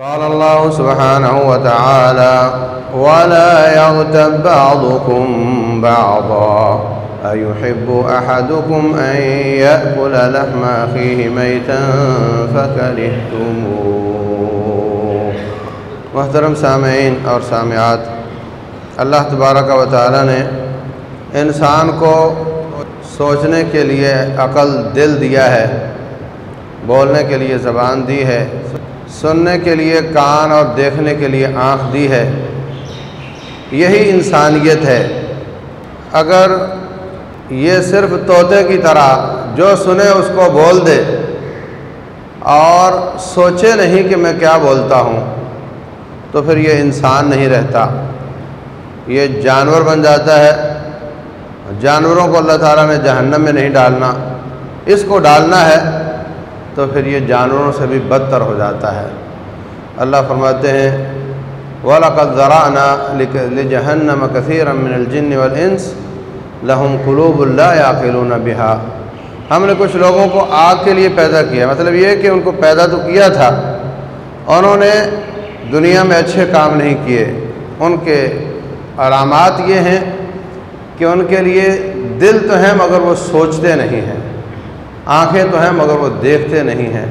قال الله سبحانه وتعالى ولا يغتب بعضكم بعضا أيحب أحدكم أن يأكل لحم أخيه ميتا فكرهتموه. محترم سامعین اور سامعات، اللہ تبارک و تعالی نے انسان کو سوچنے کے لیے عقل دل دیا ہے، بولنے کے لیے زبان دی ہے سننے کے لیے، کان اور دیکھنے کے لیے آنکھ دی ہے۔ یہی انسانیت ہے۔ اگر یہ صرف طوطے کی طرح جو سنے اس کو بول دے اور سوچے نہیں کہ میں کیا بولتا ہوں، تو پھر یہ انسان نہیں رہتا۔ یہ جانور بن جاتا ہے۔ جانوروں کو اللہ تعالیٰ نے جہنم میں نہیں ڈالنا۔ اس کو ڈالنا ہے۔ تو پھر یہ جانوروں سے بھی بدتر ہو جاتا ہے۔ اللہ فرماتے ہیں، وَلَقَدْ ذَرَعْنَا لِجَهَنَّمَ كَثِيرًا مِنَ الْجِنِّ وَالْإِنسِ لَهُمْ قُلُوبٌ لَا يَعْقِلُونَ بِهَا۔ ہم نے کچھ لوگوں کو آگ کے لیے پیدا کیا مطلب یہ کہ ان کو پیدا تو کیا تھا، انہوں نے دنیا میں اچھے کام نہیں کیے۔ ان کے علامات یہ ہیں کہ ان کے لیے دل تو ہیں، مگر وہ سوچتے نہیں ہیں۔ آنکھیں تو ہیں مگر وہ دیکھتے نہیں ہیں،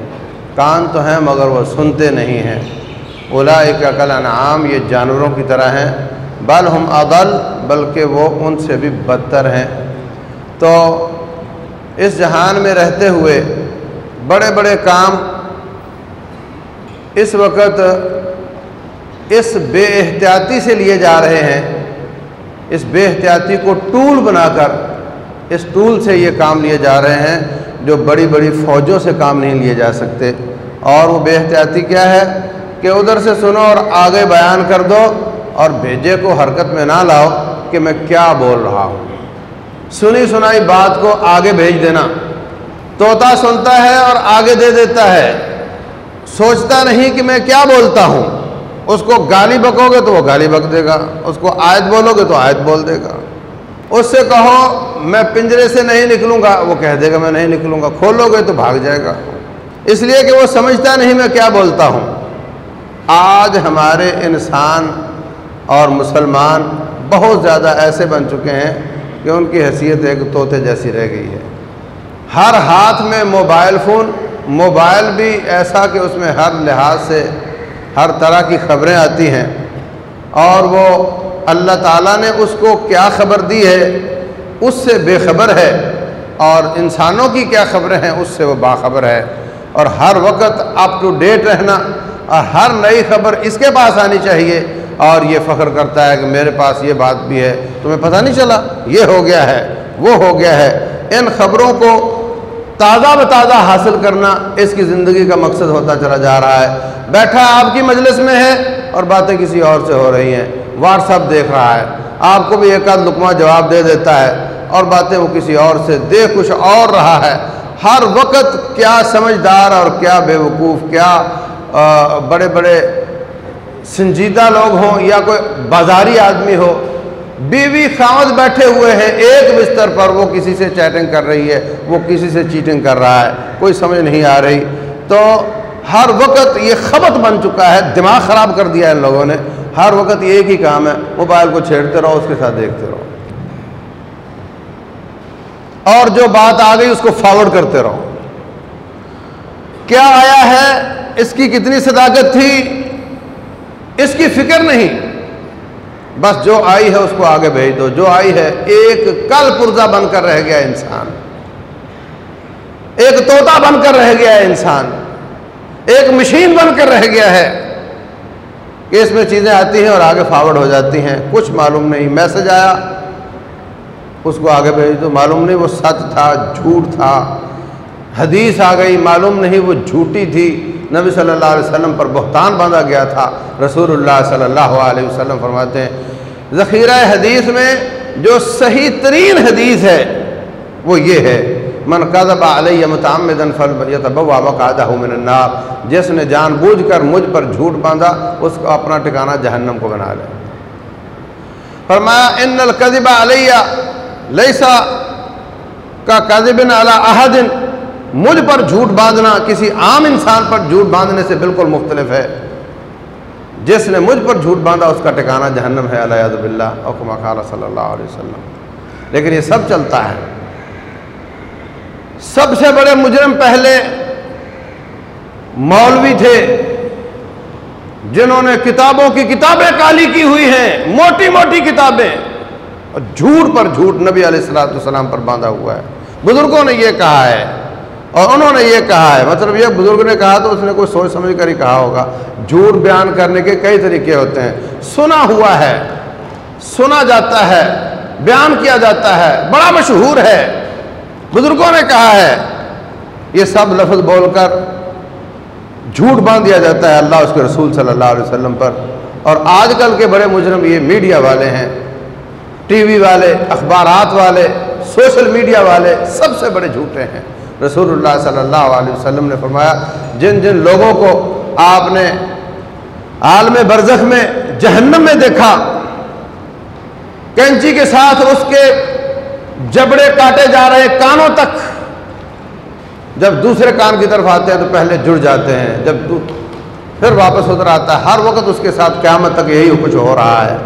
کان تو ہیں مگر وہ سنتے نہیں ہیں۔ اولئک کل انعام یہ جانوروں کی طرح ہیں۔ بل ہم اضل، بلکہ وہ ان سے بھی بدتر ہیں۔ تو اس جہان میں رہتے ہوئے بڑے بڑے کام اس وقت اس بے احتیاطی سے لیے جا رہے ہیں۔ اس بے احتیاطی کو ٹول بنا کر اس ٹول سے یہ کام لیے جا رہے ہیں۔ جو بڑی بڑی فوجوں سے کام نہیں لیے جا سکتے۔ اور وہ بے احتیاطی کیا ہے کہ ادھر سے سنو اور آگے بیان کر دو اور بھیجے کو حرکت میں نہ لاؤ کہ میں کیا بول رہا ہوں۔ سنی سنائی بات کو آگے بھیج دینا۔ طوطا سنتا ہے اور آگے دے دیتا ہے۔ سوچتا نہیں کہ میں کیا بولتا ہوں۔ اس کو گالی بکو گے تو وہ گالی بک دے گا۔ اس کو آیت بولو گے تو آیت بول دے گا۔ اس سے کہو، میں پنجرے سے نہیں نکلوں گا، وہ کہہ دے گا، میں نہیں نکلوں گا، کھولو گے تو بھاگ جائے گا۔ اس لیے کہ وہ سمجھتا نہیں میں کیا بولتا ہوں۔ آج ہمارے انسان اور مسلمان بہت زیادہ ایسے بن چکے ہیں کہ ان کی حیثیت ایک طوطے جیسی رہ گئی ہے۔ ہر ہاتھ میں موبائل فون، موبائل بھی ایسا کہ اس میں ہر لحاظ سے ہر طرح کی خبریں آتی ہیں اور وہ اللہ تعالیٰ نے اس کو کیا خبر دی ہے؟ اس سے بے خبر ہے۔ اور انسانوں کی کیا خبریں ہیں؟ اس سے وہ باخبر ہے۔ اور ہر وقت اپ ٹو ڈیٹ رہنا، اور ہر نئی خبر اس کے پاس آنی چاہیے۔ اور یہ فخر کرتا ہے کہ میرے پاس یہ بات بھی ہے۔ تمہیں پتہ نہیں چلا؟ یہ ہو گیا ہے، وہ ہو گیا ہے۔ ان خبروں کو تازہ بتازہ حاصل کرنا اس کی زندگی کا مقصد ہوتا چلا جا رہا ہے۔ بیٹھا آپ کی مجلس میں ہے اور باتیں کسی اور سے ہو رہی ہیں۔ واٹس اپ دیکھ رہا ہے، آپ کو بھی ایک آدھ لکمہ جواب دے دیتا ہے اور باتیں وہ کسی اور سے دیکھ کچھ اور رہا ہے۔ ہر وقت کیا سمجھدار اور کیا بے وقوف، کیا بڑے بڑے سنجیدہ لوگ ہوں یا کوئی بازاری آدمی ہو، بیوی خامد بیٹھے ہوئے ہیں، ایک بستر پر وہ کسی سے چیٹنگ کر رہی ہے، وہ کسی سے چیٹنگ کر رہا ہے، کوئی سمجھ نہیں آ رہی۔ تو ہر وقت یہ خبت بن چکا ہے، دماغ خراب کر دیا ان لوگوں نے۔ ہر وقت ایک ہی کام ہے، موبائل کو چھیڑتے رہو، اس کے ساتھ دیکھتے رہو۔ اور جو بات آ گئی، اس کو فارورڈ کرتے رہو۔ کیا آیا ہے؟ اس کی کتنی صداقت تھی؟ اس کی فکر نہیں۔ بس جو آئی ہے، اس کو آگے بھیج دو۔ جو آئی ہے، ایک کل پرزا بن کر رہ گیا انسان۔ ایک طوطا بن کر رہ گیا ہے انسان۔ ایک مشین بن کر رہ گیا ہے۔ کہ اس میں چیزیں آتی ہیں اور آگے فارورڈ ہو جاتی ہیں۔ کچھ معلوم نہیں۔ میسج آیا، اس کو آگے بھیج دو معلوم نہیں وہ سچ تھا، جھوٹ تھا۔ حدیث آ گئی، معلوم نہیں وہ جھوٹی تھی۔ نبی صلی اللہ علیہ وسلم پر بہتان باندھا گیا تھا۔ رسول اللہ صلی اللہ علیہ وسلم فرماتے ہیں، ذخیرہ حدیث میں جو صحیح ترین حدیث ہے وہ یہ ہے۔ من قذب علیہ متعمدا فلیتبوا مقعدہ من النار، جس نے جان بوجھ کر مجھ پر جھوٹ باندھا، اس کو اپنا ٹھکانہ جہنم کو بنا لے۔ فرمایا، ان القذب علیہ، لیسا کا قذب علی احد، مجھ پر جھوٹ باندھنا کسی عام انسان پر جھوٹ باندھنے سے بالکل مختلف ہے۔ جس نے مجھ پر جھوٹ باندھا، اس کا ٹھکانہ جہنم ہے۔ علیہ باللہ اوکما خالہ صلی اللہ علیہ وسلم۔ لیکن یہ سب چلتا ہے۔ سب سے بڑے مجرم پہلے مولوی تھے جنہوں نے کتابوں کی کتابیں کالی کی ہوئی ہیں، موٹی موٹی کتابیں۔ اور جھوٹ پر جھوٹ نبی علیہ السلاۃ السلام پر باندھا ہوا ہے۔ بزرگوں نے یہ کہا ہے، اور انہوں نے یہ کہا ہے مطلب یہ بزرگ نے کہا تو اس نے کوئی سوچ سمجھ کر ہی کہا ہوگا۔ جھوٹ بیان کرنے کے کئی طریقے ہوتے ہیں۔ سنا ہوا ہے، سنا جاتا ہے، بیان کیا جاتا ہے۔ بڑا مشہور ہے۔ بزرگوں نے کہا ہے، یہ سب لفظ بول کر جھوٹ باندھ دیا جاتا ہے اللہ اس کے رسول صلی اللہ علیہ وسلم پر۔ اور آج کل کے بڑے مجرم یہ میڈیا والے ہیں، ٹی وی والے، اخبارات والے، سوشل میڈیا والے، سب سے بڑے جھوٹے ہیں۔ رسول اللہ صلی اللہ علیہ وسلم نے فرمایا، جن جن لوگوں کو آپ نے عالم برزخ میں جہنم میں دیکھا، کینچی کے ساتھ اس کے جبڑے کاٹے جا رہے کانوں تک۔ جب دوسرے کان کی طرف آتے ہیں تو پہلے جڑ جاتے ہیں۔ جب پھر واپس ادھر آتا ہے۔ ہر وقت اس کے ساتھ قیامت تک یہی کچھ ہو رہا ہے۔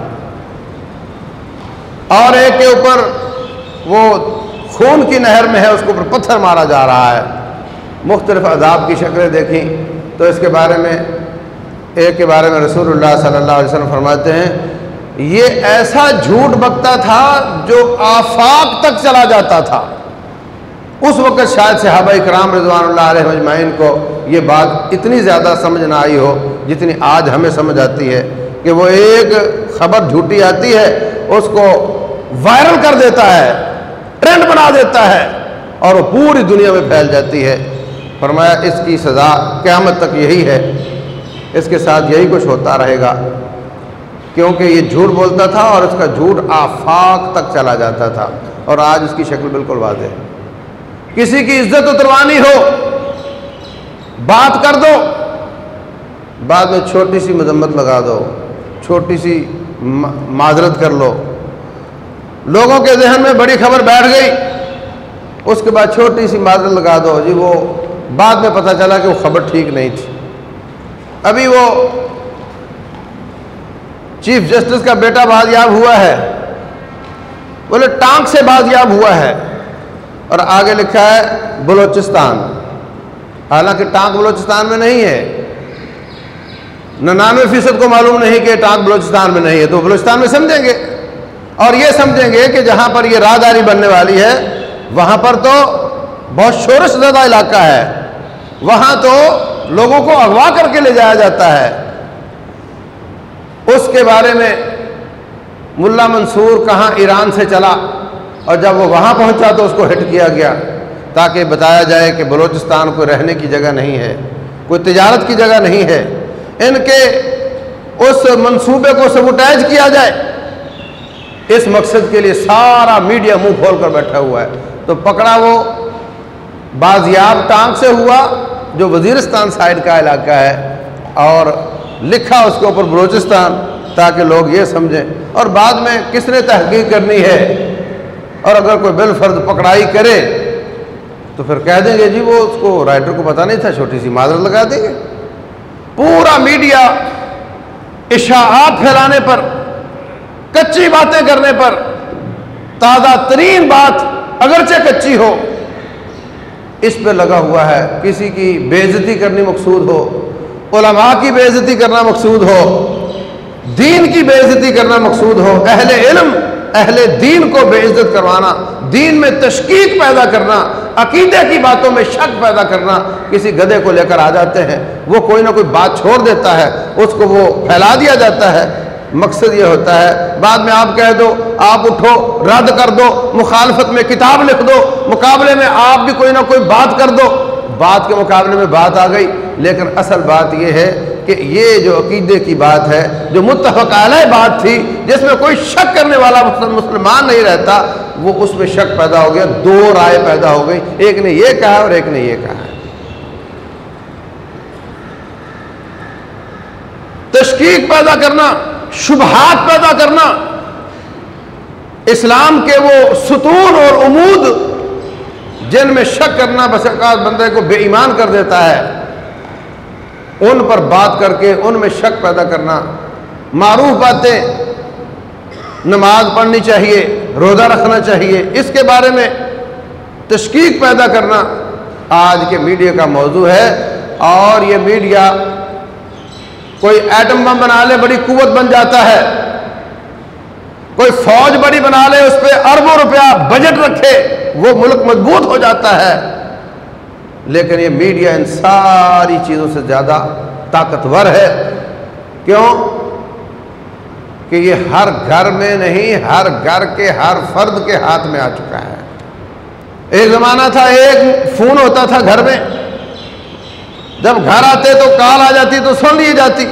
اور ایک کے اوپر وہ خون کی نہر میں ہے، اس کے اوپر پتھر مارا جا رہا ہے۔ مختلف عذاب کی شکلیں دیکھیں۔ تو اس کے بارے میں ایک کے بارے میں رسول اللہ صلی اللہ علیہ وسلم فرماتے ہیں یہ ایسا جھوٹ بکتا تھا جو آفاق تک چلا جاتا تھا۔ اس وقت شاید صحابہ کرام رضوان اللہ علیہ مجمعین کو یہ بات اتنی زیادہ سمجھ نہ آئی ہو جتنی آج ہمیں سمجھ آتی ہے کہ وہ ایک خبر جھوٹی آتی ہے، اس کو وائرل کر دیتا ہے، ٹرینڈ بنا دیتا ہے اور وہ پوری دنیا میں پھیل جاتی ہے۔ فرمایا، اس کی سزا قیامت تک یہی ہے۔ اس کے ساتھ یہی کچھ ہوتا رہے گا۔ کیونکہ یہ جھوٹ بولتا تھا اور اس کا جھوٹ آفاق تک چلا جاتا تھا اور آج اس کی شکل بالکل واضح ہے۔ کسی کی عزت اتروانی ہو، بات کر دو، بعد میں چھوٹی سی مذمت لگا دو، چھوٹی سی معذرت کر لو۔ لوگوں کے ذہن میں بڑی خبر بیٹھ گئی۔ اس کے بعد چھوٹی سی معذرت لگا دو۔ جی وہ بعد میں پتہ چلا کہ وہ خبر ٹھیک نہیں تھی۔ ابھی وہ چیف جسٹس کا بیٹا بازیاب ہوا ہے۔ بولے ٹانک سے بازیاب ہوا ہے۔ اور آگے لکھا ہے بلوچستان۔ حالانکہ ٹانک بلوچستان میں نہیں ہے۔ ننانوے فیصد کو معلوم نہیں کہ ٹانک بلوچستان میں نہیں ہے۔ تو بلوچستان میں سمجھیں گے۔ اور یہ سمجھیں گے کہ جہاں پر یہ راہداری بننے والی ہے، وہاں پر تو بہت شورش زدہ علاقہ ہے۔ وہاں تو لوگوں کو اغوا کر کے لے جایا جاتا ہے۔ اس کے بارے میں ملا منصور کہاں ایران سے چلا اور جب وہ وہاں پہنچا تو اس کو ہٹ کیا گیا تاکہ بتایا جائے کہ بلوچستان کوئی رہنے کی جگہ نہیں ہے، کوئی تجارت کی جگہ نہیں ہے۔ ان کے اس منصوبے کو سبوٹائز کیا جائے۔ اس مقصد کے لیے سارا میڈیا منہ کھول کر بیٹھا ہوا ہے۔ تو پکڑا وہ بازیاب ٹانگ سے ہوا جو وزیرستان سائڈ کا علاقہ ہے اور لکھا اس کے اوپر بلوچستان تاکہ لوگ یہ سمجھیں۔ اور بعد میں کس نے تحقیق کرنی ہے؟ اور اگر کوئی بل فرد پکڑائی کرے تو پھر کہہ دیں گے جی وہ اس کو رائٹر کو پتا نہیں تھا، چھوٹی سی معذرت لگا دیں گے۔ پورا میڈیا اشاعات پھیلانے پر، کچی باتیں کرنے پر تازہ ترین بات اگرچہ کچی ہو، اس پہ لگا ہوا ہے، کسی کی بےزتی کرنی مقصود ہو۔ علماء کی بےزتی کرنا مقصود ہو، دین کی بےزتی کرنا مقصود ہو، اہل علم، اہل دین کو بے عزت کروانا، دین میں تشکیق پیدا کرنا، عقیدے کی باتوں میں شک پیدا کرنا، کسی گدے کو لے کر آ جاتے ہیں، وہ کوئی نہ کوئی بات چھوڑ دیتا ہے، اس کو وہ پھیلا دیا جاتا ہے۔ مقصد یہ ہوتا ہے، بعد میں آپ کہہ دو، آپ اٹھو، رد کر دو، مخالفت میں کتاب لکھ دو، مقابلے میں آپ بھی کوئی نہ کوئی بات کر دو۔ بات کے مقابلے میں بات آ گئی۔ لیکن اصل بات یہ ہے کہ یہ جو عقیدے کی بات ہے، جو متفق علیہ بات تھی، جس میں کوئی شک کرنے والا مسلمان نہیں رہتا، وہ اس میں شک پیدا ہو گیا، دو رائے پیدا ہو گئی، ایک نے یہ کہا اور ایک نے یہ کہا۔ تشکیق پیدا کرنا، شبہات پیدا کرنا، اسلام کے وہ ستون اور امود جن میں شک کرنا بس اوقات بندے کو بے ایمان کر دیتا ہے۔ ان پر بات کر کے ان میں شک پیدا کرنا، معروف باتیں نماز پڑھنی چاہیے، روزہ رکھنا چاہیے، اس کے بارے میں تشکیق پیدا کرنا آج کے میڈیا کا موضوع ہے۔ اور یہ میڈیا کوئی ایٹم بم بنا لے، بڑی قوت بن جاتا ہے۔ کوئی فوج بڑی بنا لے، اس پہ اربوں روپیہ بجٹ رکھے، وہ ملک مضبوط ہو جاتا ہے۔ لیکن یہ میڈیا ان ساری چیزوں سے زیادہ طاقتور ہے۔ کیوں؟ کہ یہ ہر گھر میں نہیں، ہر گھر کے، ہر فرد کے ہاتھ میں آ چکا ہے۔ ایک زمانہ تھا، ایک فون ہوتا تھا گھر میں۔ جب گھر آتے تو کال آ جاتی، تو سن لی جاتی۔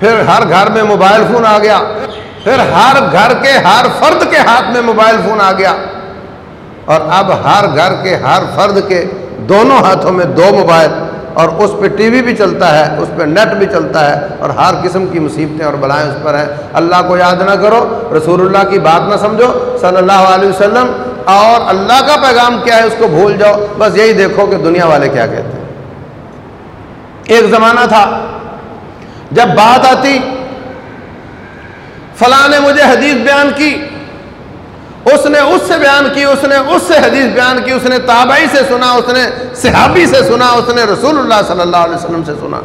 پھر ہر گھر میں موبائل فون آ گیا۔ پھر ہر گھر کے، ہر فرد کے ہاتھ میں موبائل فون آ گیا۔ اور اب ہر گھر کے، ہر فرد کے دونوں ہاتھوں میں دو موبائل اور اس پہ ٹی وی بھی چلتا ہے، اس پہ نیٹ بھی چلتا ہے اور ہر قسم کی مصیبتیں اور بلائیں اس پر ہیں۔ اللہ کو یاد نہ کرو، رسول اللہ کی بات نہ سمجھو، صلی اللہ علیہ وسلم، اور اللہ کا پیغام کیا ہے اس کو بھول جاؤ۔ بس یہی دیکھو کہ دنیا والے کیا کہتے ہیں۔ ایک زمانہ تھا، جب بات آتی، فلاں نے مجھے حدیث بیان کی اس نے اس سے بیان کی، اس نے اس سے حدیث بیان کی، اس نے تابعی سے سنا، اس نے صحابی سے سنا، اس نے رسول اللہ صلی اللہ علیہ وسلم سے سنا۔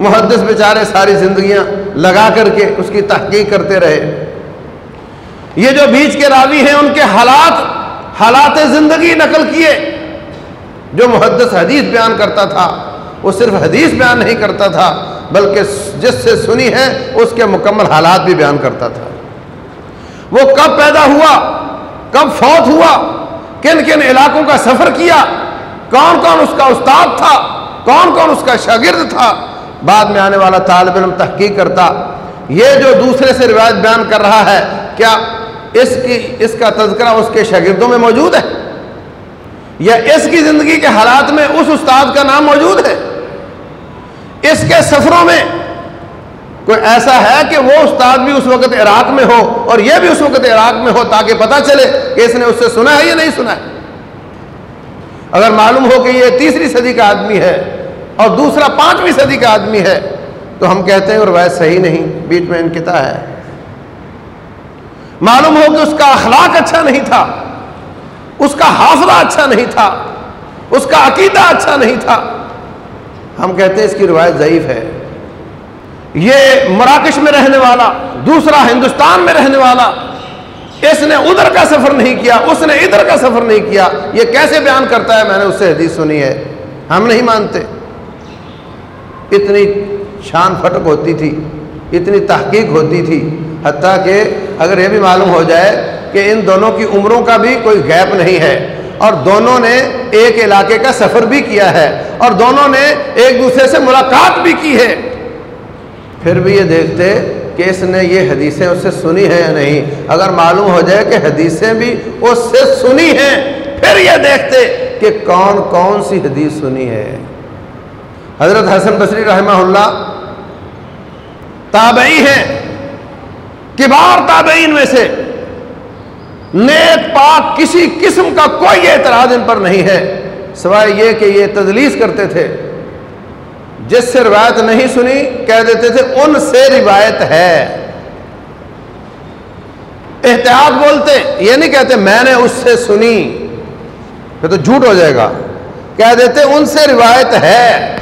محدث بیچارے ساری زندگیاں لگا کر کے اس کی تحقیق کرتے رہے۔ یہ جو بیچ کے راوی ہیں، ان کے حالات حالات زندگی نقل کیے۔ جو محدث حدیث بیان کرتا تھا، وہ صرف حدیث بیان نہیں کرتا تھا، بلکہ جس سے سنی ہے، اس کے مکمل حالات بھی بیان کرتا تھا۔ وہ کب پیدا ہوا؟ کب فوت ہوا؟ کن کن علاقوں کا سفر کیا؟ کون کون اس کا استاد تھا؟ کون کون اس کا شاگرد تھا؟ بعد میں آنے والا طالب علم تحقیق کرتا، یہ جو دوسرے سے روایت بیان کر رہا ہے، کیا اس کی، اس کا تذکرہ اس کے شاگردوں میں موجود ہے؟ یا اس کی زندگی کے حالات میں اس استاد کا نام موجود ہے؟ اس کے سفروں میں کوئی ایسا ہے کہ وہ استاد بھی اس وقت عراق میں ہو اور یہ بھی اس وقت عراق میں ہو تاکہ پتہ چلے کہ اس نے اس سے سنا ہے یا نہیں سنا ہے؟ اگر معلوم ہو کہ یہ تیسری صدی کا آدمی ہے اور دوسرا پانچویں صدی کا آدمی ہے، تو ہم کہتے ہیں روایت صحیح نہیں، بیچ میں انکتا ہے۔ معلوم ہو کہ اس کا اخلاق اچھا نہیں تھا، اس کا حافظہ اچھا نہیں تھا، اس کا عقیدہ اچھا نہیں تھا۔ ہم کہتے ہیں اس کی روایت ضعیف ہے۔ یہ مراکش میں رہنے والا، دوسرا ہندوستان میں رہنے والا، اس نے ادھر کا سفر نہیں کیا، اس نے ادھر کا سفر نہیں کیا، یہ کیسے بیان کرتا ہے؟ میں نے اس سے حدیث سنی ہے۔ ہم نہیں مانتے۔ اتنی شان پھٹک ہوتی تھی، اتنی تحقیق ہوتی تھی، حتیٰ کہ اگر یہ بھی معلوم ہو جائے کہ ان دونوں کی عمروں کا بھی کوئی گیپ نہیں ہے۔ اور دونوں نے ایک علاقے کا سفر بھی کیا ہے، اور دونوں نے ایک دوسرے سے ملاقات بھی کی ہے۔ پھر بھی یہ دیکھتے کہ اس نے یہ حدیثیں اس سے سنی ہیں یا نہیں؟ اگر معلوم ہو جائے کہ حدیثیں بھی اس سے سنی ہیں، پھر یہ دیکھتے کہ کون کون سی حدیث سنی ہے۔ حضرت حسن بصری رحمہ اللہ تابعی ہیں، کبار تابعین میں سے۔ نیک، پاک، کسی قسم کا کوئی اعتراض ان پر نہیں ہے، سوائے یہ کہ یہ تدلیس کرتے تھے۔ جس سے روایت نہیں سنی، کہہ دیتے تھے، ان سے روایت ہے۔ احتیاط بولتے، یہ نہیں کہتے میں نے اس سے سنی۔ پھر تو جھوٹ ہو جائے گا۔ کہہ دیتے ان سے روایت ہے۔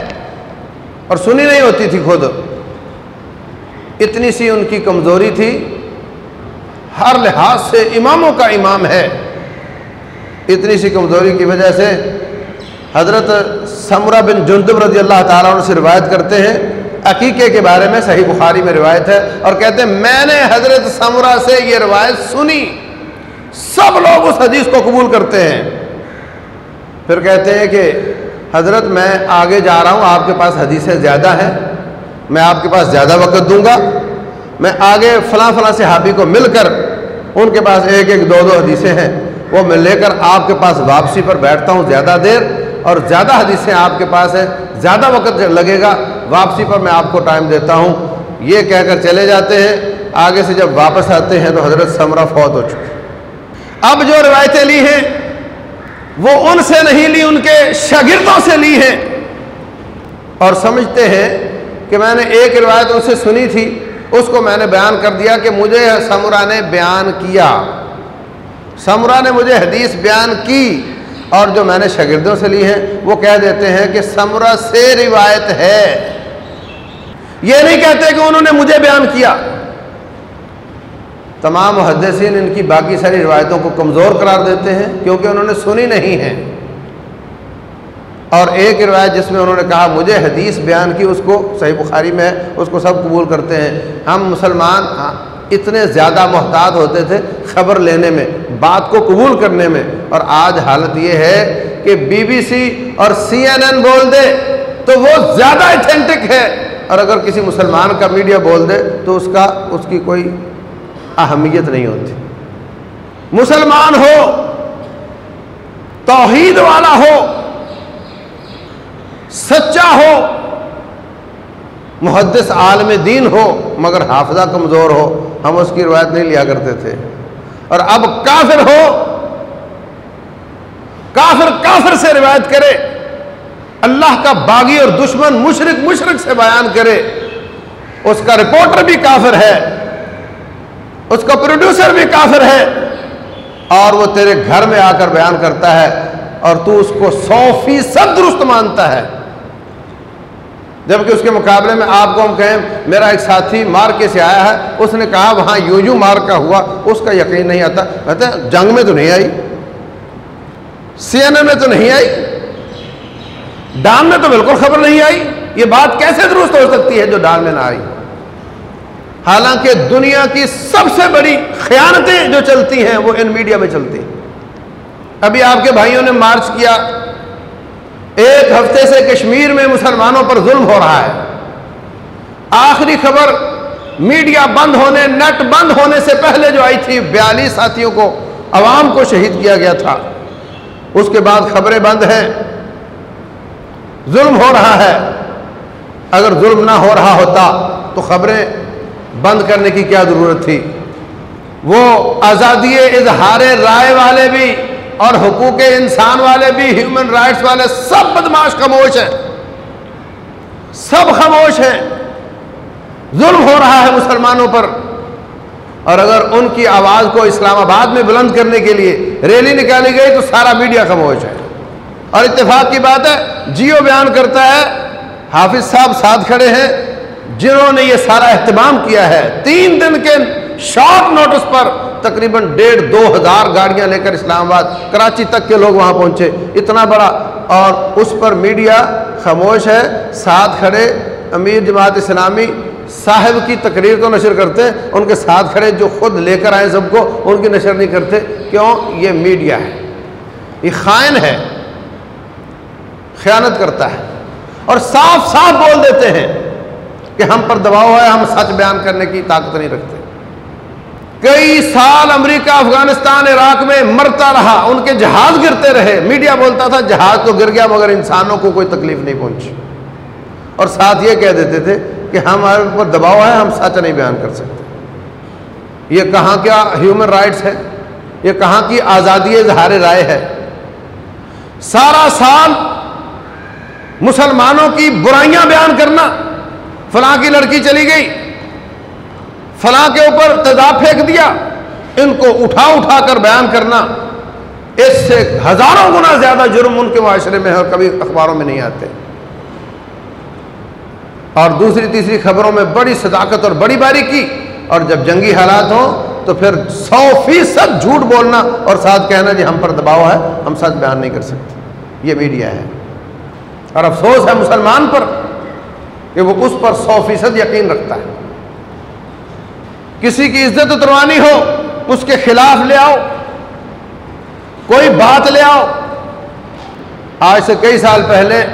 اور سنی نہیں ہوتی تھی خود۔ اتنی سی ان کی کمزوری تھی۔ ہر لحاظ سے اماموں کا امام ہے۔ اتنی سی کمزوری کی وجہ سے حضرت سمرہ بن جندب رضی اللہ تعالیٰ عنہ سے روایت کرتے ہیں، عقیقے کے بارے میں صحیح بخاری میں روایت ہے اور کہتے ہیں، میں نے حضرت سمرہ سے یہ روایت سنی۔ سب لوگ اس حدیث کو قبول کرتے ہیں۔ پھر کہتے ہیں کہ، حضرت میں آگے جا رہا ہوں، آپ کے پاس حدیثیں زیادہ ہیں، میں آپ کے پاس زیادہ وقت دوں گا۔ میں آگے فلاں فلاں صحابی کو مل کر ان کے پاس ایک ایک دو دو حدیثیں ہیں، وہ میں لے کر آپ کے پاس واپسی پر بیٹھتا ہوں زیادہ دیر۔ اور زیادہ حدیثیں آپ کے پاس ہیں، زیادہ وقت لگے گا، واپسی پر میں آپ کو ٹائم دیتا ہوں۔ یہ کہہ کر چلے جاتے ہیں، آگے سے جب واپس آتے ہیں تو حضرت ثمرہ فوت ہو چکے۔ اب جو روایتیں لی ہیں، وہ ان سے نہیں لی، ان کے شاگردوں سے لی ہیں۔ اور سمجھتے ہیں کہ میں نے ایک روایت ان سے سنی تھی، اس کو میں نے بیان کر دیا کہ مجھے سمرا نے بیان کیا۔ سمرا نے مجھے حدیث بیان کی۔ اور جو میں نے شاگردوں سے لی ہے، وہ کہہ دیتے ہیں کہ سمرا سے روایت ہے۔ یہ نہیں کہتے کہ انہوں نے مجھے بیان کیا۔ تمام محدثین ان کی باقی ساری روایتوں کو کمزور قرار دیتے ہیں کیونکہ انہوں نے سنی نہیں ہے۔ اور ایک روایت جس میں انہوں نے کہا، مجھے حدیث بیان کی، اس کو صحیح بخاری میں اس کو سب قبول کرتے ہیں۔ ہم مسلمان ہاں، اتنے زیادہ محتاط ہوتے تھے خبر لینے میں، بات کو قبول کرنے میں۔ اور آج حالت یہ ہے کہ بی بی سی اور سی این این بول دے تو وہ زیادہ اتھینٹک ہے۔ اور اگر کسی مسلمان کا میڈیا بول دے تو اس کا، اس کی کوئی اہمیت نہیں ہوتی۔ مسلمان ہو، توحید والا ہو، سچا ہو محدث عالم دین ہو، مگر حافظہ کمزور ہو، ہم اس کی روایت نہیں لیا کرتے تھے۔ اور اب کافر ہو، کافر کافر سے روایت کرے، اللہ کا باغی اور دشمن مشرق مشرق سے بیان کرے۔ اس کا رپورٹر بھی کافر ہے، اس کا پروڈیوسر بھی کافر ہے۔ اور وہ تیرے گھر میں آ کر بیان کرتا ہے، اور تو اس کو سو فیصد درست مانتا ہے۔ جبکہ اس کے مقابلے میں آپ کو ہم کہیں میرا ایک ساتھی مارکے سے آیا ہے، اس نے کہا وہاں یو یو مار کا ہوا، اس کا یقین نہیں آتا۔ کہتے ہیں، جنگ میں تو نہیں آئی، سی این اے میں تو نہیں آئی، ڈان میں تو بالکل خبر نہیں آئی۔ یہ بات کیسے درست ہو سکتی ہے جو ڈان میں نہ آئی؟ حالانکہ دنیا کی سب سے بڑی خیانتیں جو چلتی ہیں، وہ ان میڈیا میں چلتی۔ ہیں ابھی آپ کے بھائیوں نے مارچ کیا ایک ہفتے سے کشمیر میں مسلمانوں پر ظلم ہو رہا ہے۔ آخری خبر، میڈیا بند ہونے، نیٹ بند ہونے سے پہلے جو آئی تھی، بیالیس ساتھیوں کو عوام کو شہید کیا گیا تھا۔ اس کے بعد خبریں بند ہیں۔ ظلم ہو رہا ہے۔ اگر ظلم نہ ہو رہا ہوتا تو خبریں بند کرنے کی کیا ضرورت تھی؟ وہ آزادی اظہار رائے والے بھی اور حقوق انسان والے بھی ہیومن رائٹس والے سب بدماش خاموش ہیں۔ سب خاموش ہیں۔ ظلم ہو رہا ہے مسلمانوں پر۔ اور اگر ان کی آواز کو اسلام آباد میں بلند کرنے کے لیے ریلی نکالی گئی تو سارا میڈیا خاموش ہے۔ اور اتفاق کی بات ہے، جیو بیان کرتا ہے، حافظ صاحب ساتھ کھڑے ہیں، جنہوں نے یہ سارا اہتمام کیا ہے۔ تین دن کے شارٹ نوٹس پر تقریباً ڈیڑھ دو ہزار گاڑیاں لے کر اسلام آباد، کراچی تک کے لوگ وہاں پہنچے۔ اتنا بڑا۔ اور اس پر میڈیا خاموش ہے، ساتھ کھڑے، امیر جماعت اسلامی صاحب کی تقریر تو نشر کرتے ہیں ان کے ساتھ کھڑے جو خود لے کر آئے سب کو، ان کی نشر نہیں کرتے۔ کیوں؟ یہ میڈیا ہے۔ یہ خائن ہے۔ خیانت کرتا ہے۔ اور صاف صاف بول دیتے ہیں کہ ہم پر دباؤ ہے، ہم سچ بیان کرنے کی طاقت نہیں رکھتے۔ کئی سال امریکہ، افغانستان، عراق میں مرتا رہا، ان کے جہاز گرتے رہے۔ میڈیا بولتا تھا، جہاز تو گر گیا مگر انسانوں کو کوئی تکلیف نہیں پہنچی۔ اور ساتھ یہ کہہ دیتے تھے کہ ہمارے اوپر دباؤ ہے، ہم سچ نہیں بیان کر سکتے۔ یہ کہاں کیا ہیومن رائٹس ہے؟ یہ کہاں کی آزادی اظہار رائے ہے؟ سارا سال مسلمانوں کی برائیاں بیان کرنا، فلاں کی لڑکی چلی گئی فلاں کے اوپر تیزاب پھینک دیا، ان کو اٹھا اٹھا کر بیان کرنا۔ اس سے ہزاروں گنا زیادہ جرم ان کے معاشرے میں ہے اور کبھی اخباروں میں نہیں آتے۔ اور دوسری تیسری خبروں میں بڑی صداقت اور بڑی باری کی اور جب جنگی حالات ہوں تو پھر سو فیصد جھوٹ بولنا اور ساتھ کہنا جی ہم پر دباؤ ہے، ہم سچ بیان نہیں کر سکتے۔ یہ میڈیا ہے۔ اور افسوس ہے مسلمان پر کہ وہ اس پر سو فیصد یقین رکھتا ہے۔ کسی کی عزت اتروانی ہو، اس کے خلاف لے آؤ، کوئی بات لے آؤ۔ آج سے کئی سال پہلے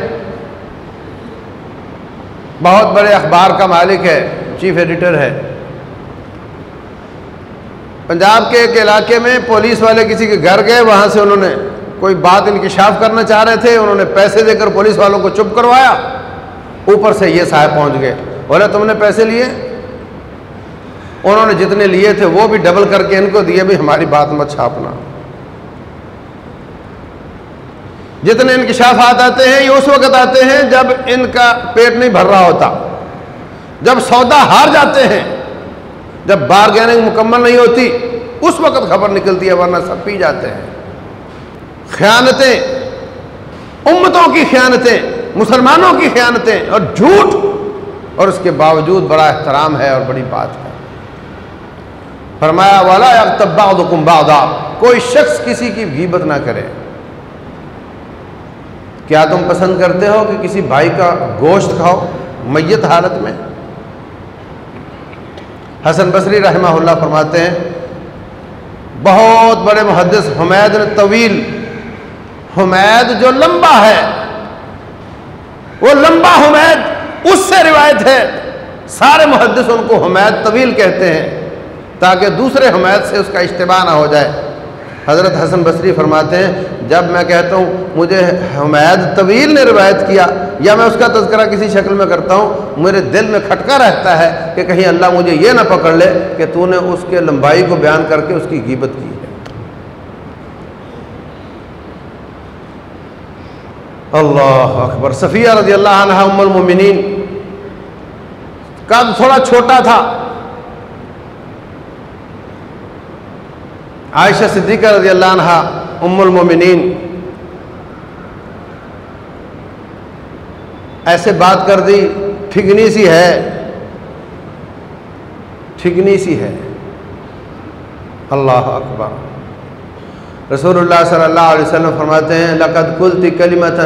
بہت بڑے اخبار کا مالک ہے، چیف ایڈیٹر ہے۔ پنجاب کے ایک علاقے میں پولیس والے کسی کے گھر گئے، وہاں سے انہوں نے کوئی بات انکشاف کرنا چاہ رہے تھے، انہوں نے پیسے دے کر پولیس والوں کو چپ کروایا۔ اوپر سے یہ صاحب پہنچ گئے، بولے تم نے پیسے لیے؟ انہوں نے جتنے لیے تھے وہ بھی ڈبل کر کے ان کو دیے بھی ہماری بات مت چھاپنا۔ جتنے انکشافات آتے ہیں، یہ اس وقت آتے ہیں جب ان کا پیٹ نہیں بھر رہا ہوتا۔ جب سودا ہار جاتے ہیں، جب بارگیننگ مکمل نہیں ہوتی، اس وقت خبر نکلتی ہے ورنہ سب پی جاتے ہیں۔ خیانتیں، امتوں کی خیانتیں، مسلمانوں کی خیانتیں اور جھوٹ اور اس کے باوجود بڑا احترام ہے اور بڑی بات ہے۔ فرمایا والا بعضا. کوئی شخص کسی کی غیبت نہ کرے۔ کیا تم پسند کرتے ہو کہ کسی بھائی کا گوشت کھاؤ میت حالت میں؟ حسن بصری رحمہ اللہ فرماتے ہیں، بہت بڑے محدث حمید طویل، حمید جو لمبا ہے، وہ لمبا حمید اس سے روایت ہے۔ سارے محدث ان کو حمید طویل کہتے ہیں۔ تاکہ دوسرے حمید سے اس کا اجتباع نہ ہو جائے۔ حضرت حسن بصری فرماتے ہیں، جب میں کہتا ہوں، مجھے حمید طویل نے روایت کیا یا میں اس کا تذکرہ کسی شکل میں کرتا ہوں، میرے دل میں کھٹکا رہتا ہے کہ کہیں اللہ مجھے یہ نہ پکڑ لے کہ تو نے اس کے لمبائی کو بیان کر کے اس کی غیبت کی۔ ہے اللہ اکبر۔ صفیہ رضی اللہ عنہ ام المومنین قد تھوڑا چھوٹا تھا عائشہ صدیقہ رضی اللہ عنہ ام المومنین ایسے بات کر دی، ٹھگنی سی ہے۔ ٹھگنی سی ہے۔ اللہ اکبر۔ رسول اللہ صلی اللہ علیہ وسلم فرماتے ہیں، لقد قلت کلمتا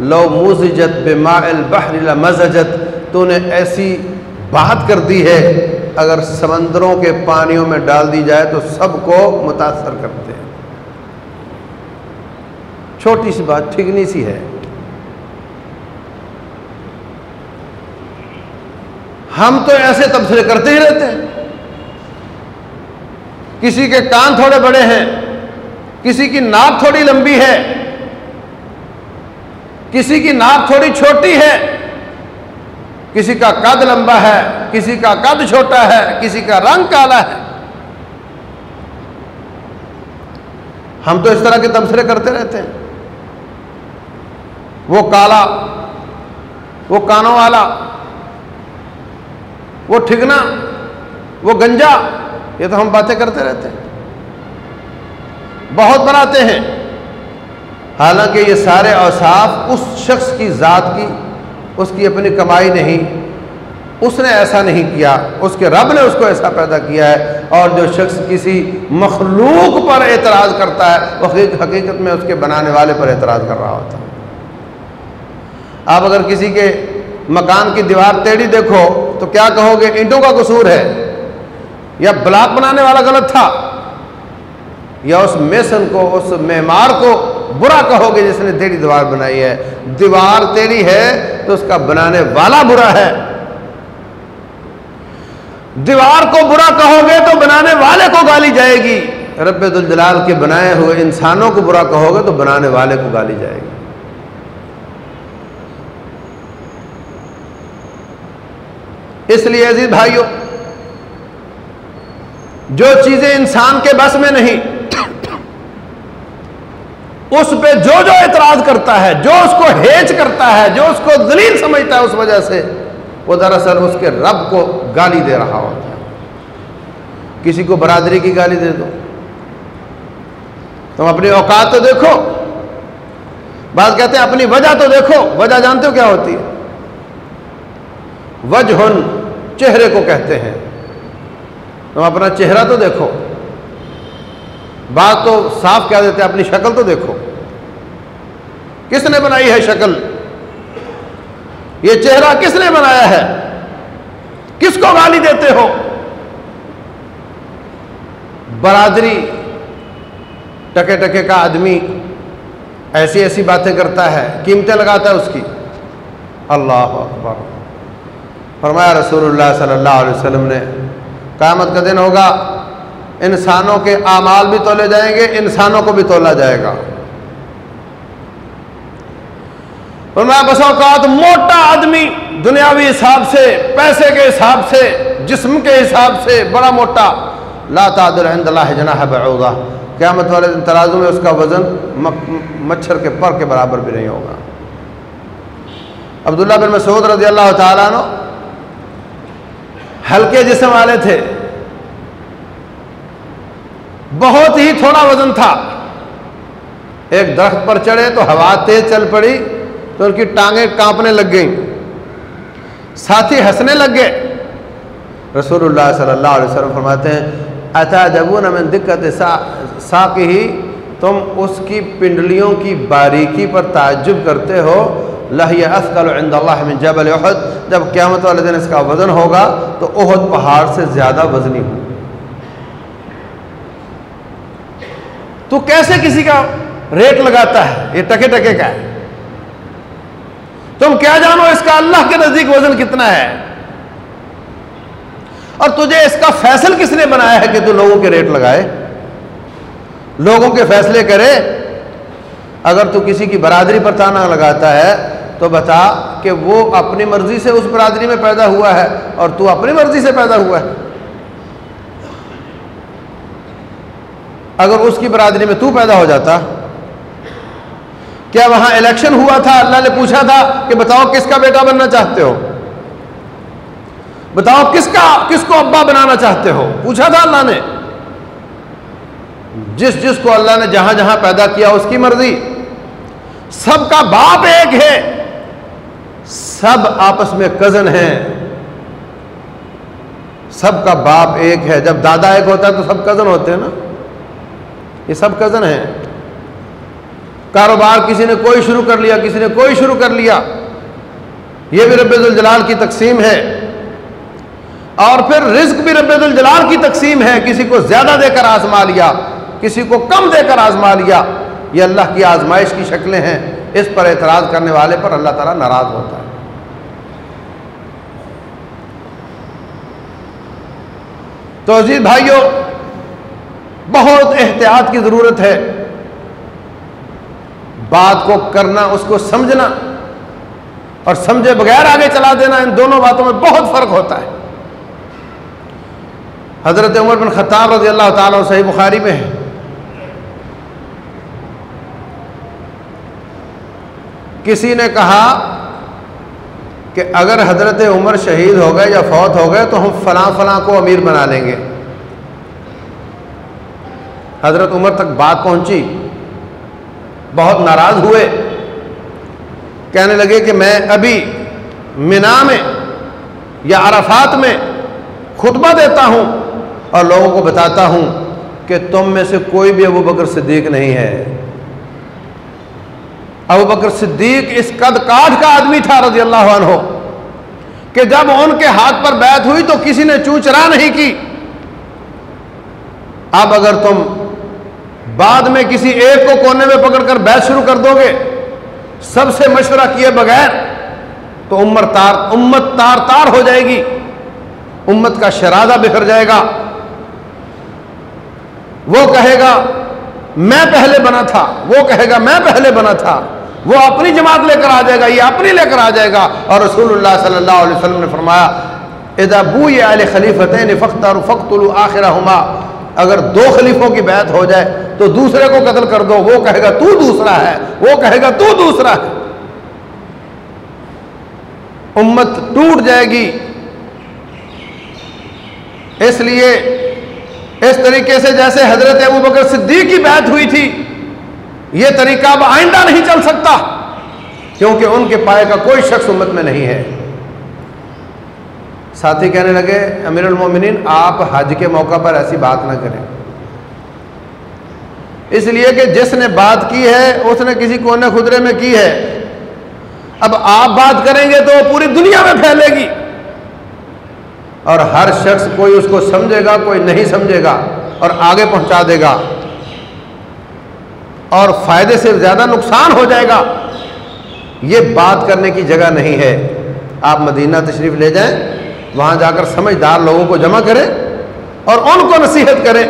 لو مزجت بماء البحر لمزجت۔ تو نے ایسی بات کر دی ہے اگر سمندروں کے پانیوں میں ڈال دی جائے تو سب کو متاثر کرتے ہیں۔ چھوٹی سی بات ٹھیکنی سی ہے۔ ہم تو ایسے تبصرے کرتے ہی رہتے ہیں۔ کسی کے کان تھوڑے بڑے ہیں، کسی کی ناک تھوڑی لمبی ہے، کسی کی ناک تھوڑی چھوٹی ہے۔ کسی کا قد لمبا ہے، کسی کا قد چھوٹا ہے، کسی کا رنگ کالا ہے۔ ہم تو اس طرح کے تبصرے کرتے رہتے ہیں۔ وہ کالا، وہ کانوں والا، وہ ٹھگنا، وہ گنجا، یہ تو ہم باتیں کرتے رہتے ہیں۔ بہت بناتے ہیں۔ حالانکہ یہ سارے اوصاف اس شخص کی ذات کی اس کی اپنی کمائی نہیں، اس نے ایسا نہیں کیا، اس کے رب نے اس کو ایسا پیدا کیا ہے۔ اور جو شخص کسی مخلوق پر اعتراض کرتا ہے، وہ حقیقت میں اس کے بنانے والے پر اعتراض کر رہا ہوتا آپ اگر کسی کے مکان کی دیوار ٹیڑھی دیکھو، تو کیا کہو گے؟ اینٹوں کا قصور ہے۔ یا بلاک بنانے والا غلط تھا، یا اس میسن کو، اس معمار کو برا کہو گے جس نے تیری دیوار بنائی ہے۔ دیوار تیری ہے تو اس کا بنانے والا برا ہے۔ دیوار کو برا کہو گے تو بنانے والے کو گالی جائے گی۔ رب الجلال کے بنائے ہوئے انسانوں کو برا کہو گے تو بنانے والے کو گالی جائے گی۔ اس لیے عزیز بھائیوں جو چیزیں انسان کے بس میں نہیں اس پہ جو جو اعتراض کرتا ہے، جو اس کو ہیچ کرتا ہے، جو اس کو دلیل سمجھتا ہے اس وجہ سے، وہ دراصل اس کے رب کو گالی دے رہا ہوتا ہے۔ کسی کو برادری کی گالی دے دو۔ تم اپنی اوقات تو دیکھو۔ بات کہتے ہیں اپنی وجہ تو دیکھو۔ وجہ جانتے ہو کیا ہوتی ہے؟ وجہ چہرے کو کہتے ہیں۔ تم اپنا چہرہ تو دیکھو۔ بات تو صاف کہہ دیتے اپنی شکل تو دیکھو۔ کس نے بنائی ہے شکل؟ یہ چہرہ کس نے بنایا ہے؟ کس کو گالی دیتے ہو؟ برادری ٹکے ٹکے کا آدمی ایسی ایسی باتیں کرتا ہے، قیمتیں لگاتا ہے اس کی۔ اللہ اکبر۔ فرمایا رسول اللہ صلی اللہ علیہ وسلم نے، قیامت کا دن ہوگا، انسانوں کے اعمال بھی تولے جائیں گے، انسانوں کو بھی تولا جائے گا۔ فرمایا بس اوقات موٹا آدمی دنیاوی حساب سے، پیسے کے حساب سے، جسم کے حساب سے بڑا موٹا۔ لا تعدل عند اللہ جناح بعوضہ۔ قیامت والے دن ترازو میں اس کا وزن مچھر کے پر کے برابر بھی نہیں ہوگا۔ عبداللہ بن مسعود رضی اللہ تعالیٰ عنہ ہلکے جسم والے تھے۔ بہت ہی تھوڑا وزن تھا۔ ایک درخت پر چڑھے تو ہوا تیز چل پڑی۔ تو ان کی ٹانگیں کانپنے لگ گئیں۔ ساتھی ہنسنے لگ گئے۔ رسول اللہ صلی اللہ علیہ وسلم فرماتے ہیں اتا جبون من دقت ساقی ہی تم اس کی پنڈلیوں کی باریکی پر تعجب کرتے ہو۔ لہی اسقل عند اللہ من جبل احد جب قیامت والے دن اس کا وزن ہوگا تو احد پہاڑ سے زیادہ وزنی ہو۔ تو کیسے کسی کا ریٹ لگاتا ہے؟ یہ ٹکے ٹکے کا ہے۔ تم کیا جانو اس کا اللہ کے نزدیک وزن کتنا ہے؟ اور تجھے اس کا فیصل کس نے بنایا ہے کہ تو لوگوں کے ریٹ لگائے؟ لوگوں کے فیصلے کرے۔ اگر تو کسی کی برادری پر تانا لگاتا ہے، تو بتا کہ وہ اپنی مرضی سے اس برادری میں پیدا ہوا ہے اور تو اپنی مرضی سے پیدا ہوا ہے۔ اگر اس کی برادری میں تو پیدا ہو جاتا کیا وہاں الیکشن ہوا تھا؟ اللہ نے پوچھا تھا کہ بتاؤ کس کا بیٹا بننا چاہتے ہو؟ بتاؤ کس کا، کس کو ابا بنانا چاہتے ہو؟ پوچھا تھا اللہ نے۔ جس جس کو اللہ نے جہاں جہاں پیدا کیا، اس کی مرضی۔ سب کا باپ ایک ہے۔ سب آپس میں کزن ہیں۔ سب کا باپ ایک ہے۔ جب دادا ایک ہوتا ہے تو سب کزن ہوتے ہیں نا؟ یہ سب کزن ہیں۔ کاروبار کسی نے کوئی شروع کر لیا، کسی نے کوئی شروع کر لیا۔ یہ بھی رب الجلال کی تقسیم ہے۔ اور پھر رزق بھی رب الجلال کی تقسیم ہے۔ کسی کو زیادہ دے کر آزما لیا، کسی کو کم دے کر آزما لیا۔ یہ اللہ کی آزمائش کی شکلیں ہیں۔ اس پر اعتراض کرنے والے پر اللہ تعالیٰ ناراض ہوتا ہے۔ تو عزیز بھائیوں بہت احتیاط کی ضرورت ہے۔ بات کو کرنا، اس کو سمجھنا اور سمجھے بغیر آگے چلا دینا، ان دونوں باتوں میں بہت فرق ہوتا ہے۔ حضرت عمر بن خطاب رضی اللہ تعالیٰ صحیح بخاری میں ہے۔ کسی نے کہا کہ اگر حضرت عمر شہید ہو گئے یا فوت ہو گئے تو ہم فلاں فلاں کو امیر بنا لیں گے۔ حضرت عمر تک بات پہنچی۔ بہت ناراض ہوئے۔ کہنے لگے کہ میں ابھی مینا میں یا عرفات میں خطبہ دیتا ہوں اور لوگوں کو بتاتا ہوں کہ تم میں سے کوئی بھی ابو بکر صدیق نہیں ہے۔ ابو بکر صدیق اس قد کاٹ کا آدمی تھا رضی اللہ عنہ کہ جب ان کے ہاتھ پر بیعت ہوئی تو کسی نے چونچرا نہیں کی۔ اب اگر تم بعد میں کسی ایک کو کونے میں پکڑ کر بیعت شروع کر دو گے۔ سب سے مشورہ کیے بغیر تو امت تار امت تار تار ہو جائے گی۔ امت کا شرادہ بکھر جائے گا۔ وہ کہے گا، میں پہلے بنا تھا۔ وہ کہے گا، میں پہلے بنا تھا۔ وہ اپنی جماعت لے کر آ جائے گا، یہ اپنی لے کر آ جائے گا۔ اور رسول اللہ صلی اللہ علیہ وسلم نے فرمایا ادا بو یہ خلیفتین فختار فخت الآخرہ ہما اگر دو خلیفوں کی بیعت ہو جائے تو دوسرے کو قتل کر دو، وہ کہے گا تو دوسرا ہے، وہ کہے گا تو دوسرا ہے۔ امت ٹوٹ جائے گی۔ اس لیے اس طریقے سے جیسے حضرت ابو بکر صدیق کی بیعت ہوئی تھی، یہ طریقہ اب آئندہ نہیں چل سکتا، کیونکہ ان کے پائے کا کوئی شخص امت میں نہیں ہے۔ ساتھی کہنے لگے، امیر المومنین، آپ حج کے موقع پر ایسی بات نہ کریں. اس لیے کہ جس نے بات کی ہے، اس نے کسی کونے خدرے میں کی ہے۔ اب آپ بات کریں گے تو پوری دنیا میں پھیلے گی۔ اور ہر شخص کوئی اس کو سمجھے گا، کوئی نہیں سمجھے گا اور آگے پہنچا دے گا۔ اور فائدے سے زیادہ نقصان ہو جائے گا۔ یہ بات کرنے کی جگہ نہیں ہے۔ آپ مدینہ تشریف لے جائیں۔ وہاں جا کر سمجھدار لوگوں کو جمع کریں اور ان کو نصیحت کریں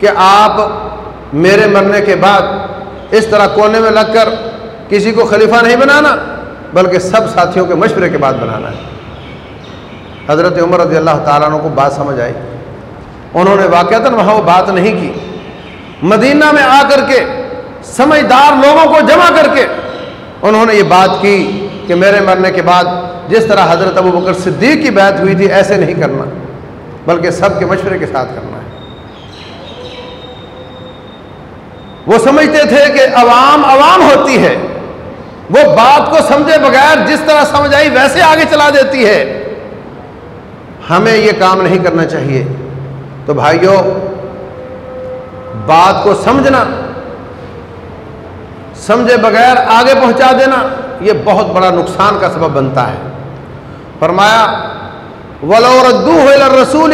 کہ آپ میرے مرنے کے بعد اس طرح کونے میں لگ کر کسی کو خلیفہ نہیں بنانا، بلکہ سب ساتھیوں کے مشورے کے بعد بنانا ہے۔ حضرت عمر رضی اللہ تعالیٰ عنہ کو بات سمجھ آئی۔ انہوں نے واقعات وہاں وہ بات نہیں کی۔ مدینہ میں آ کر کے، سمجھدار لوگوں کو جمع کر کے انہوں نے یہ بات کی کہ میرے مرنے کے بعد جس طرح حضرت ابو بکر صدیق کی بات ہوئی تھی، ایسے نہیں کرنا، بلکہ سب کے مشورے کے ساتھ کرنا ہے۔ وہ سمجھتے تھے کہ عوام عوام ہوتی ہے۔ وہ بات کو سمجھے بغیر جس طرح سمجھ آئی، ویسے آگے چلا دیتی ہے۔ ہمیں یہ کام نہیں کرنا چاہیے۔ تو بھائیوں بات کو سمجھنا، سمجھے بغیر آگے پہنچا دینا، یہ بہت بڑا نقصان کا سبب بنتا ہے۔ فرمایا رسول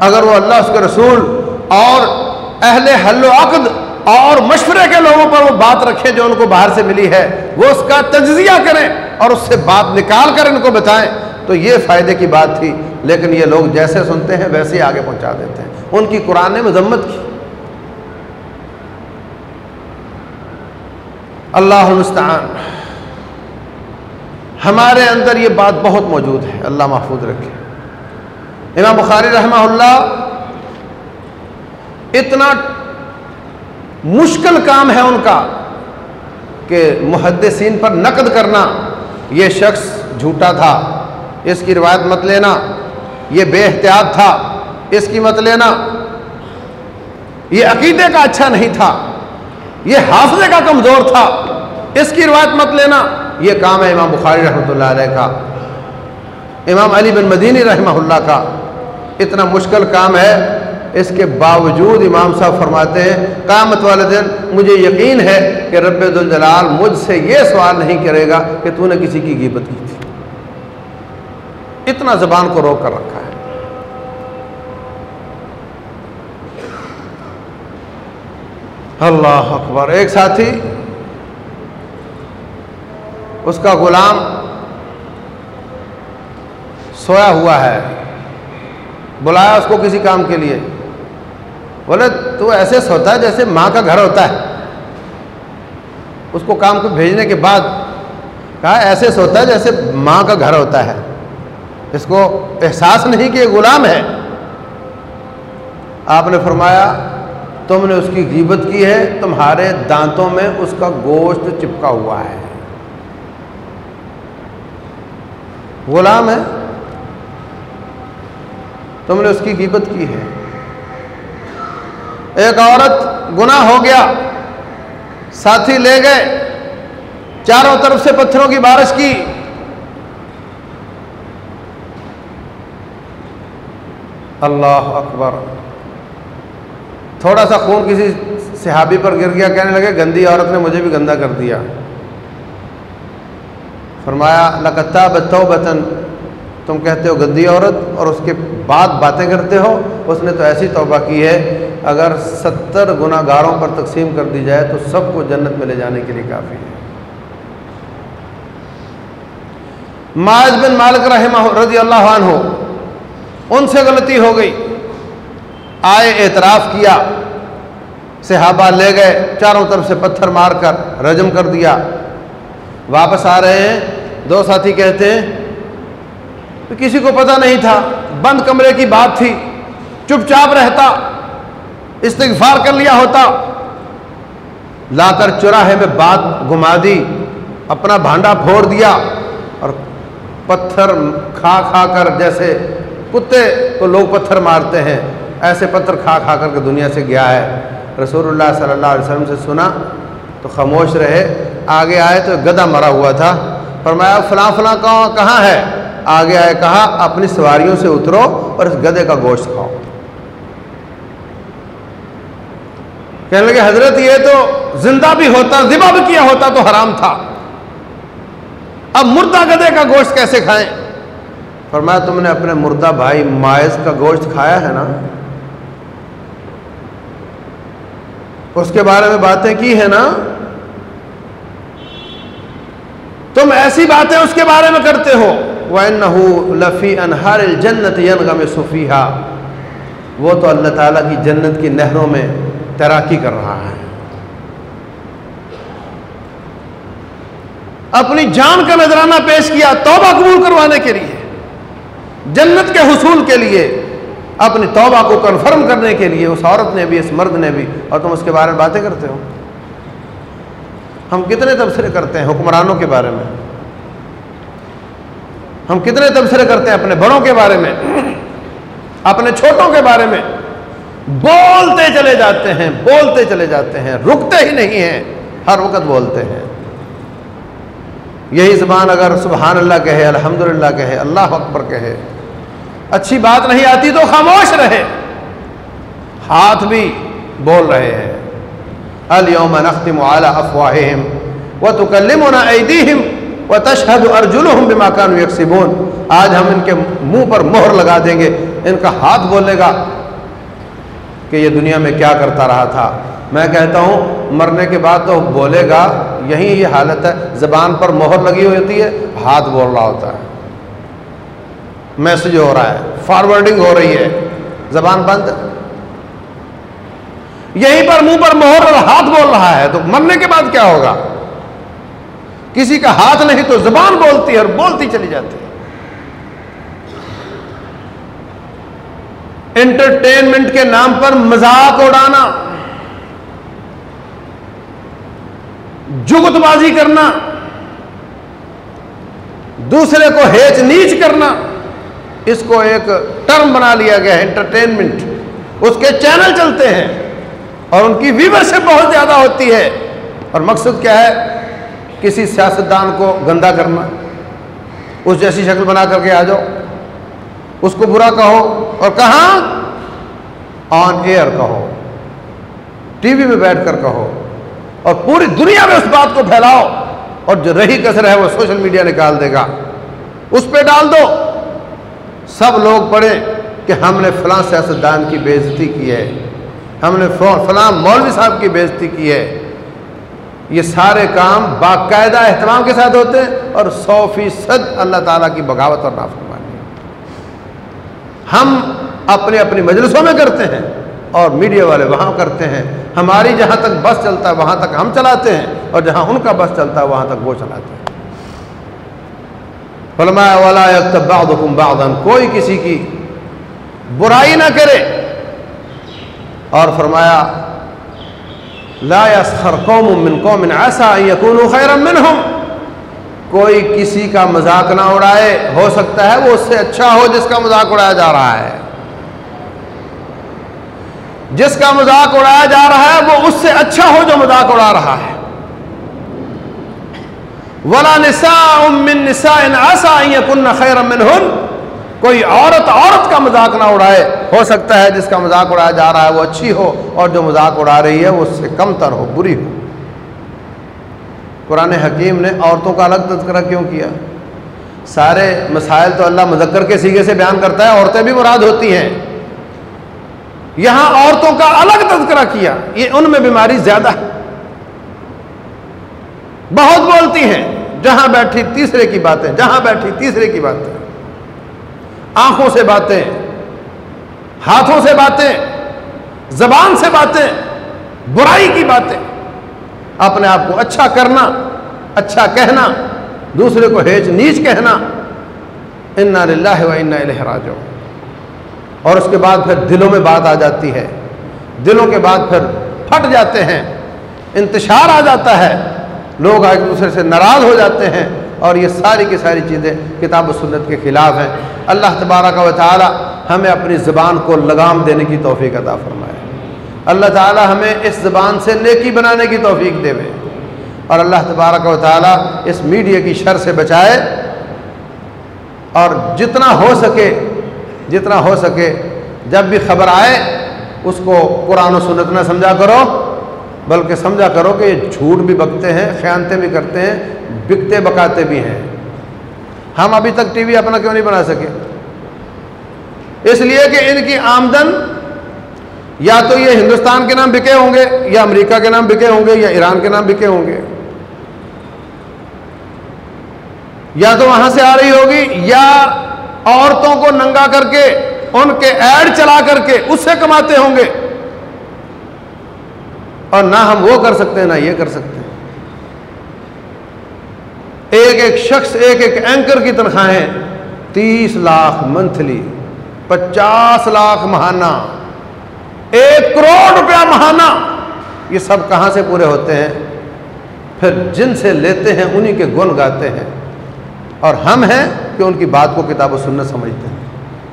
اگر وہ اللہ، اس کے رسول اور اہل حل و عقد اور مشورے کے لوگوں پر وہ بات رکھیں جو ان کو باہر سے ملی ہے، وہ اس کا تجزیہ کریں اور اس سے بات نکال کر ان کو بتائیں، تو یہ فائدے کی بات تھی۔ لیکن یہ لوگ جیسے سنتے ہیں، ویسے ہی آگے پہنچا دیتے ہیں۔ ان کی قرآن نے مذمت کی۔ اللہ المستعان۔ ہمارے اندر یہ بات بہت موجود ہے، اللہ محفوظ رکھے۔ امام بخاری رحمہ اللہ اتنا مشکل کام ہے ان کا کہ محدثین پر نقد کرنا، یہ شخص جھوٹا تھا۔ اس کی روایت مت لینا، یہ بے احتیاط تھا۔ اس کی مت لینا۔ یہ عقیدے کا اچھا نہیں تھا۔ یہ حافظے کا کمزور تھا۔ اس کی روایت مت لینا۔ یہ کام ہے امام بخاری رحمۃ اللہ علیہ کا۔ امام علی بن مدینی رحمہ اللہ کا۔ اتنا مشکل کام ہے۔ اس کے باوجود امام صاحب فرماتے ہیں، قیامت والے دن مجھے یقین ہے کہ رب الجلال مجھ سے یہ سوال نہیں کرے گا کہ تو نے کسی کی غیبت کی تھی۔ اتنا زبان کو روک کر رکھا ہے۔ اللہ اکبر۔ ایک ساتھی، اس کا غلام سویا ہوا ہے، بلایا اس کو کسی کام کے لیے۔ بولے، تو ایسے سوتا ہے جیسے ماں کا گھر ہوتا ہے۔ اس کو کام کو بھیجنے کے بعد کہا، ایسے سوتا ہے جیسے ماں کا گھر ہوتا ہے۔ اس کو احساس نہیں کہ یہ غلام ہے۔ آپ نے فرمایا تم نے اس کی غیبت کی ہے، تمہارے دانتوں میں اس کا گوشت چپکا ہوا ہے۔ غلام ہے۔ تم نے اس کی غیبت کی ہے۔ ایک عورت گناہ ہو گیا، ساتھی لے گئے، چاروں طرف سے پتھروں کی بارش کی۔ اللہ اکبر۔ تھوڑا سا خون کسی صحابی پر گر گیا، کہنے لگے، گندی عورت نے مجھے بھی گندا کر دیا۔ فرمایا لکتا بتو بتن تم کہتے ہو گندی عورت اور اس کے بعد باتیں کرتے ہو، اس نے تو ایسی توبہ کی ہے، اگر ستر گناہ گاروں پر تقسیم کر دی جائے تو سب کو جنت میں لے جانے کے لیے کافی ہے۔ معاذ بن مالک رحمہ رضی اللہ عنہ، ان سے غلطی ہو گئی۔ آئے، اعتراف کیا، صحابہ لے گئے، چاروں طرف سے پتھر مار کر رجم کر دیا۔ واپس آ رہے ہیں، دو ساتھی کہتے ہیں، کسی کو پتہ نہیں تھا، بند کمرے کی بات تھی، چپ چاپ رہتا، استغفار کر لیا ہوتا۔ لا کر چوراہے میں بات گما دی، اپنا بھانڈا پھوڑ دیا اور پتھر کھا کھا کر جیسے کتے کو لوگ پتھر مارتے ہیں۔ ایسے پتھر کھا کھا کر کے دنیا سے گیا ہے۔ رسول اللہ صلی اللہ علیہ وسلم سے سنا تو خاموش رہے۔ آگے آئے تو گدا مرا ہوا تھا۔ فرمایا، فلاں فلاں کہاں ہے؟ آگے آئے، کہا، اپنی سواریوں سے اترو اور اس گدے کا گوشت کھاؤ۔ کہنے لگے، حضرت، یہ تو زندہ بھی ہوتا، ذبح بھی کیا ہوتا تو حرام تھا۔ اب مردہ گدے کا گوشت کیسے کھائیں؟ فرمایا، تم نے اپنے مردہ بھائی مائز کا گوشت کھایا ہے نا؟ اس کے بارے میں باتیں کی ہے نا؟ تم ایسی باتیں اس کے بارے میں کرتے ہو۔ وَإِنَّهُ لَفِي أَنْهَارِ الْجَنَّةِ يَنْغَمِ صُفِيهَا۔ وہ تو اللہ تعالیٰ کی جنت کی نہروں میں تیراکی کر رہا ہے۔ اپنی جان کا نذرانہ پیش کیا، توبہ قبول کروانے کے لیے، جنت کے حصول کے لیے۔ اپنی توبہ کو کنفرم کرنے کے لیے اس عورت نے بھی، اس مرد نے بھی، اور تم اس کے بارے میں باتیں کرتے ہو۔ ہم کتنے تبصرے کرتے ہیں حکمرانوں کے بارے میں؟ ہم کتنے تبصرے کرتے ہیں اپنے بڑوں کے بارے میں؟ اپنے چھوٹوں کے بارے میں؟ بولتے چلے جاتے ہیں، بولتے چلے جاتے ہیں۔ رکتے ہی نہیں ہیں، ہر وقت بولتے ہیں۔ یہی زبان اگر سبحان اللہ کہے الحمد للہ کہے، اللہ اکبر کہے اچھی بات نہیں آتی تو خاموش رہے۔ ہاتھ بھی بول رہے ہیں۔ اليوم نختم على افواههم وتكلمنا ايديهم وتشهد ارجلهم بما كانوا يكسبون آج ہم ان کے منہ پر مہر لگا دیں گے۔ ان کا ہاتھ بولے گا کہ یہ دنیا میں کیا کرتا رہا تھا۔ میں کہتا ہوں، مرنے کے بعد تو بولے گا، یہی یہ حالت ہے۔ زبان پر مہر لگی ہوتی ہے، ہاتھ بول رہا ہوتا ہے۔ میسج ہو رہا ہے۔ فارورڈنگ ہو رہی ہے۔ زبان بند۔ یہیں پر منہ پر مہر اور ہاتھ بول رہا ہے۔ تو مرنے کے بعد کیا ہوگا؟ کسی کا ہاتھ نہیں تو زبان بولتی ہے اور بولتی چلی جاتی ہے۔ انٹرٹینمنٹ کے نام پر مذاق اڑانا۔ جگت بازی کرنا۔ دوسرے کو ہیچ نیچ کرنا۔ اس کو ایک ٹرم بنا لیا گیا ہے انٹرٹینمنٹ اس کے چینل چلتے ہیں اور ان کی ویور سے بہت زیادہ ہوتی ہے۔ اور مقصد کیا ہے؟ کسی سیاستدان کو گندا کرنا۔ اس جیسی شکل بنا کر کے آ جاؤ۔ اس کو برا کہو اور کہاں؟ آن ایئر کہو۔ ٹی وی میں بیٹھ کر کہو۔ اور پوری دنیا میں اس بات کو پھیلاؤ۔ اور جو رہی کثر ہے وہ سوشل میڈیا نکال دے گا۔ اس پہ ڈال دو۔ سب لوگ پڑھیں کہ ہم نے فلاں سیاستدان کی بےزتی کی ہے، ہم نے فلاں مولوی صاحب کی بےزتی کی ہے۔ یہ سارے کام باقاعدہ اہتمام کے ساتھ ہوتے ہیں اور سو فیصد اللہ تعالیٰ کی بغاوت اور نافرمانی۔ ہم اپنے اپنی مجلسوں میں کرتے ہیں اور میڈیا والے وہاں کرتے ہیں۔ ہماری جہاں تک بس چلتا ہے، وہاں تک ہم چلاتے ہیں اور جہاں ان کا بس چلتا ہے، وہاں تک وہ چلاتے ہیں۔ فرمایا والا بعضکم بعضا، کوئی کسی کی برائی نہ کرے۔ اور فرمایا، لا يسخر قوم من قوم عسى ان يكونوا خيرا منهم۔ کوئی کسی کا مذاق نہ اڑائے، ہو سکتا ہے وہ اس سے اچھا ہو جس کا مذاق اڑایا جا رہا ہے۔ جس کا مذاق اڑایا جا رہا ہے، وہ اس سے اچھا ہو جو مذاق اڑا رہا ہے۔ ولا نساء من نساء عسى ان يكن خيرا منهن. کوئی عورت عورت کا مذاق نہ اڑائے. ہو سکتا ہے جس کا مذاق اڑایا جا رہا ہے وہ اچھی ہو اور جو مذاق اڑا رہی ہے وہ اس سے کم تر ہو، بری ہو۔ قرآن حکیم نے عورتوں کا الگ تذکرہ کیوں کیا؟ سارے مسائل تو اللہ مذکر کے سیگے سے بیان کرتا ہے، عورتیں بھی مراد ہوتی ہیں۔ یہاں عورتوں کا الگ تذکرہ کیا، یہ ان میں بیماری زیادہ ہے۔ بہت بولتی ہیں، جہاں بیٹھی تیسرے کی باتیں، جہاں بیٹھی تیسرے کی باتیں۔ آنکھوں سے باتیں، ہاتھوں سے باتیں، زبان سے باتیں، برائی کی باتیں۔ اپنے آپ کو اچھا کرنا اچھا کہنا، دوسرے کو ہیچ نیچ کہنا۔ انا للہ و انا الہ راجو اور اس کے بعد پھر دلوں میں بات آ جاتی ہے۔ دلوں کے بعد پھر پھٹ جاتے ہیں۔ انتشار آ جاتا ہے۔ لوگ ایک دوسرے سے ناراض ہو جاتے ہیں اور یہ ساری کی ساری چیزیں کتاب و سنت کے خلاف ہیں۔ اللہ تبارہ کا تعالی ہمیں اپنی زبان کو لگام دینے کی توفیق عطا فرمائے۔ اللہ تعالی ہمیں اس زبان سے نیکی بنانے کی توفیق دے۔ اور اللہ تبارک و تعالی اس میڈیا کی شر سے بچائے۔ اور جتنا ہو سکے، جتنا ہو سکے، جب بھی خبر آئے، اس کو قرآن و سنت نہ سمجھا کرو۔ بلکہ سمجھا کرو کہ یہ جھوٹ بھی بکتے ہیں، خیانتیں بھی کرتے ہیں، بکتے بکاتے بھی ہیں۔ ہم ابھی تک ٹی وی اپنا کیوں نہیں بنا سکے؟ اس لیے کہ ان کی آمدن یا تو یہ ہندوستان کے نام بکے ہوں گے، یا امریکہ کے نام بکے ہوں گے، یا ایران کے نام بکے ہوں گے۔ یا تو وہاں سے آ رہی ہوگی، یا عورتوں کو ننگا کر کے، ان کے ایڈ چلا کر کے اس سے کماتے ہوں گے۔ اور نہ ہم وہ کر سکتے ہیں، نہ یہ کر سکتے ہیں۔ ایک ایک شخص، ایک ایک اینکر کی تنخواہیں، تیس لاکھ منتھلی، پچاس لاکھ ماہانہ، ایک کروڑ روپیہ ماہانہ۔ یہ سب کہاں سے پورے ہوتے ہیں؟ پھر جن سے لیتے ہیں، انہی کے گن گاتے ہیں۔ اور ہم ہیں کہ ان کی بات کو کتاب و سنت سمجھتے ہیں۔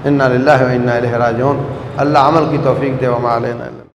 انا للہ و انا الیہ راجعون۔ اللہ عمل کی توفیق دے، وما علینا